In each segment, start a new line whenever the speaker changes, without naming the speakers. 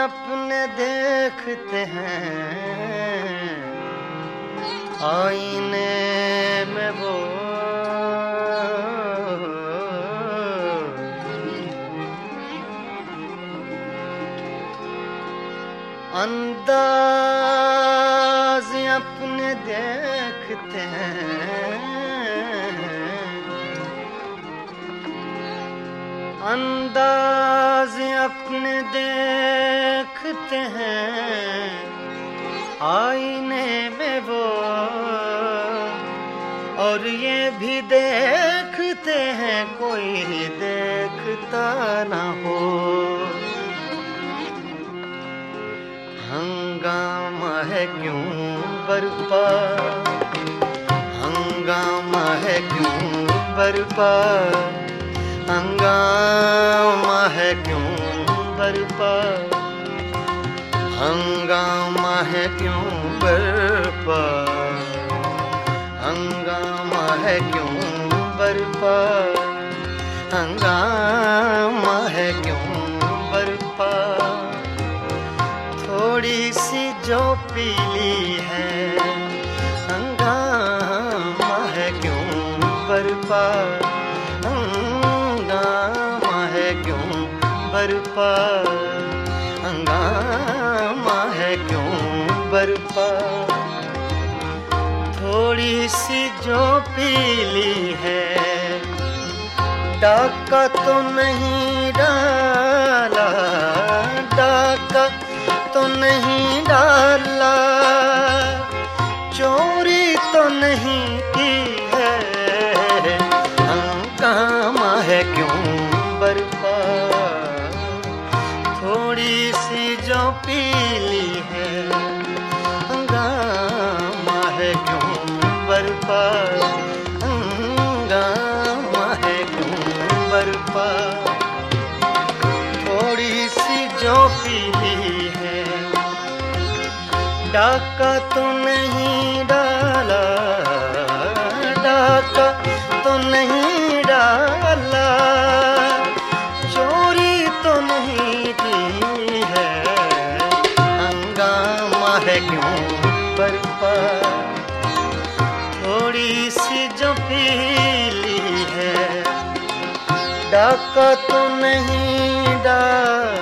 अपने देखते हैं। आईने में वो अंदाज अपने देखते हैं। अंदाज अपने देखते हैं, आईने में वो। और ये भी देखते हैं, कोई देखता ना हो। हंगामा है क्यों बरपा? हंगामा है क्यों बरपा? हंगामा है क्यों बरपा? हंगामा है क्यों बरपा हंगामा है क्यों बरपा हंगामा है क्यों बरपा थोड़ी सी जो पीली है, हंगामा है क्यों बरपा हंगामा है क्यों बरपा बरपा थोड़ी सी जो पीली है, डाका तो नहीं डाला, डाका तो नहीं डाला, चोरी तो नहीं जो पीली है। डाका तो नहीं डाला, डाका तो नहीं डाला। चोरी तो नहीं की है, हंगामा है क्यों बरपा थोड़ी सी जो पीली है, डाका तो नहीं डाला।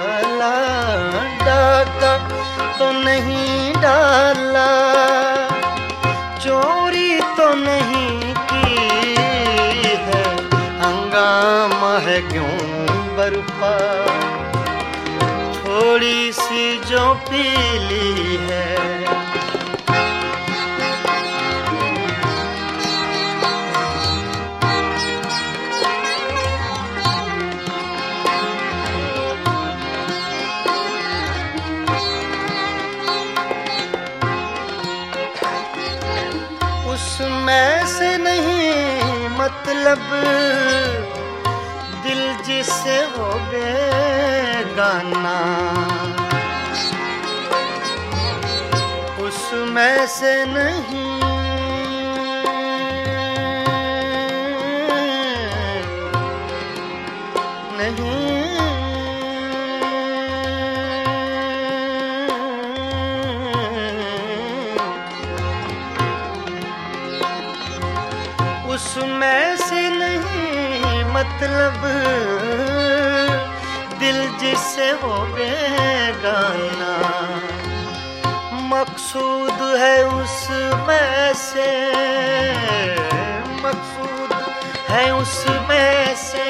तो नहीं डाला, चोरी तो नहीं की है, हंगामा है क्यों बरपा? थोड़ी सी जो पीली है उसमें से नहीं मतलब दिल जिससे हो गए गाना उसमें से नहीं उसमें से नहीं मतलब दिल जिससे हो गए गाना मकसूद है उसमें से, मकसूद है उसमें से।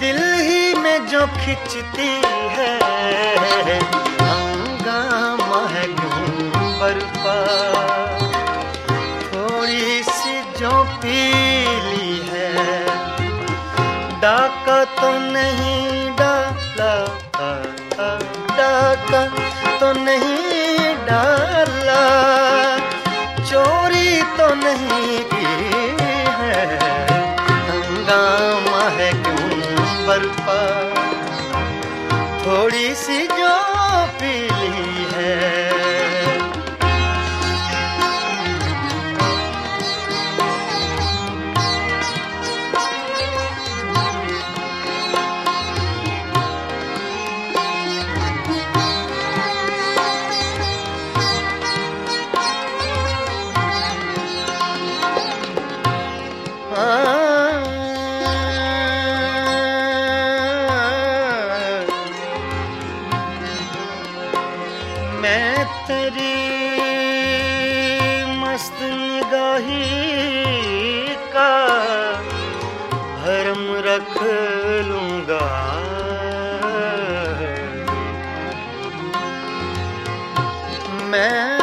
दिल ही में जो खिंचती है डाका तो नहीं डाला, डाका तो नहीं डाला। चोरी तो नहीं की है, हंगामा है क्यों बर्पा थोड़ी सी मैं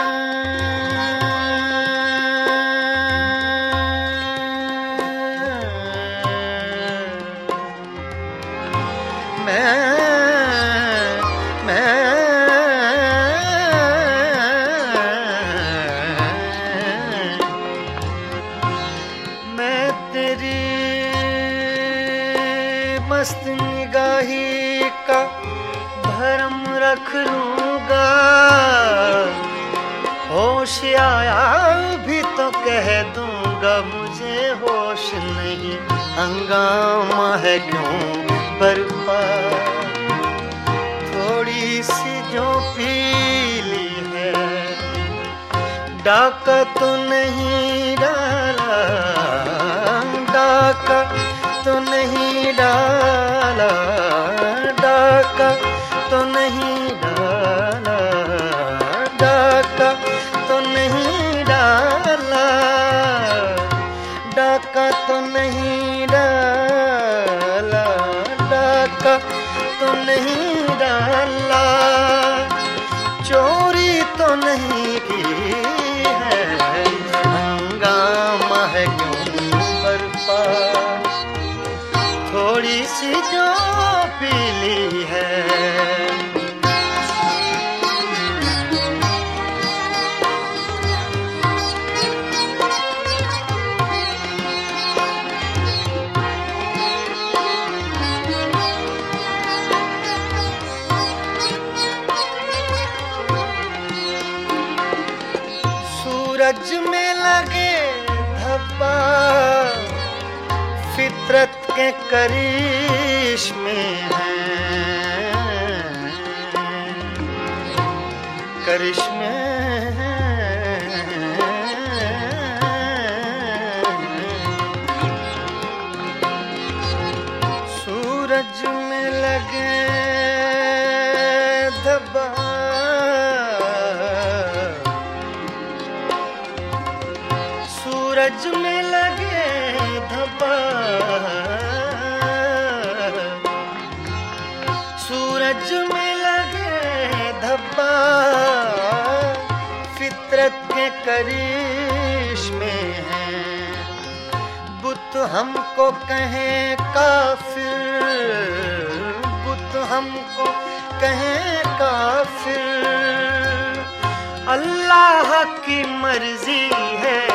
मस्त निगाही का रख लूँगा। होश आया भी तो कह दूँगा, मुझे होश नहीं। हंगामा है क्यों बर्पा थोड़ी सी जो पीली है, डाका तो नहीं डाला। डाका नहीं डाला। चोरी तो नहीं की है हंगामा है क्यों? सूरज में लगे धब्बा। फितरत के करीश में करिश्मे हैं। करिश्मे सूरज में लगे में लगे धब्बा। सूरज में लगे धब्बा। फितरत के करिश्मे हैं। बुत हमको कहें काफिर। बुत हमको कहें काफिर। अल्लाह की मर्ज़ी है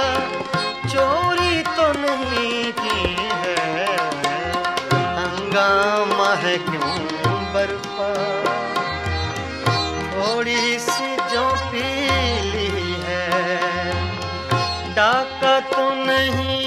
डाका तो नहीं डाला चोरी तो नहीं।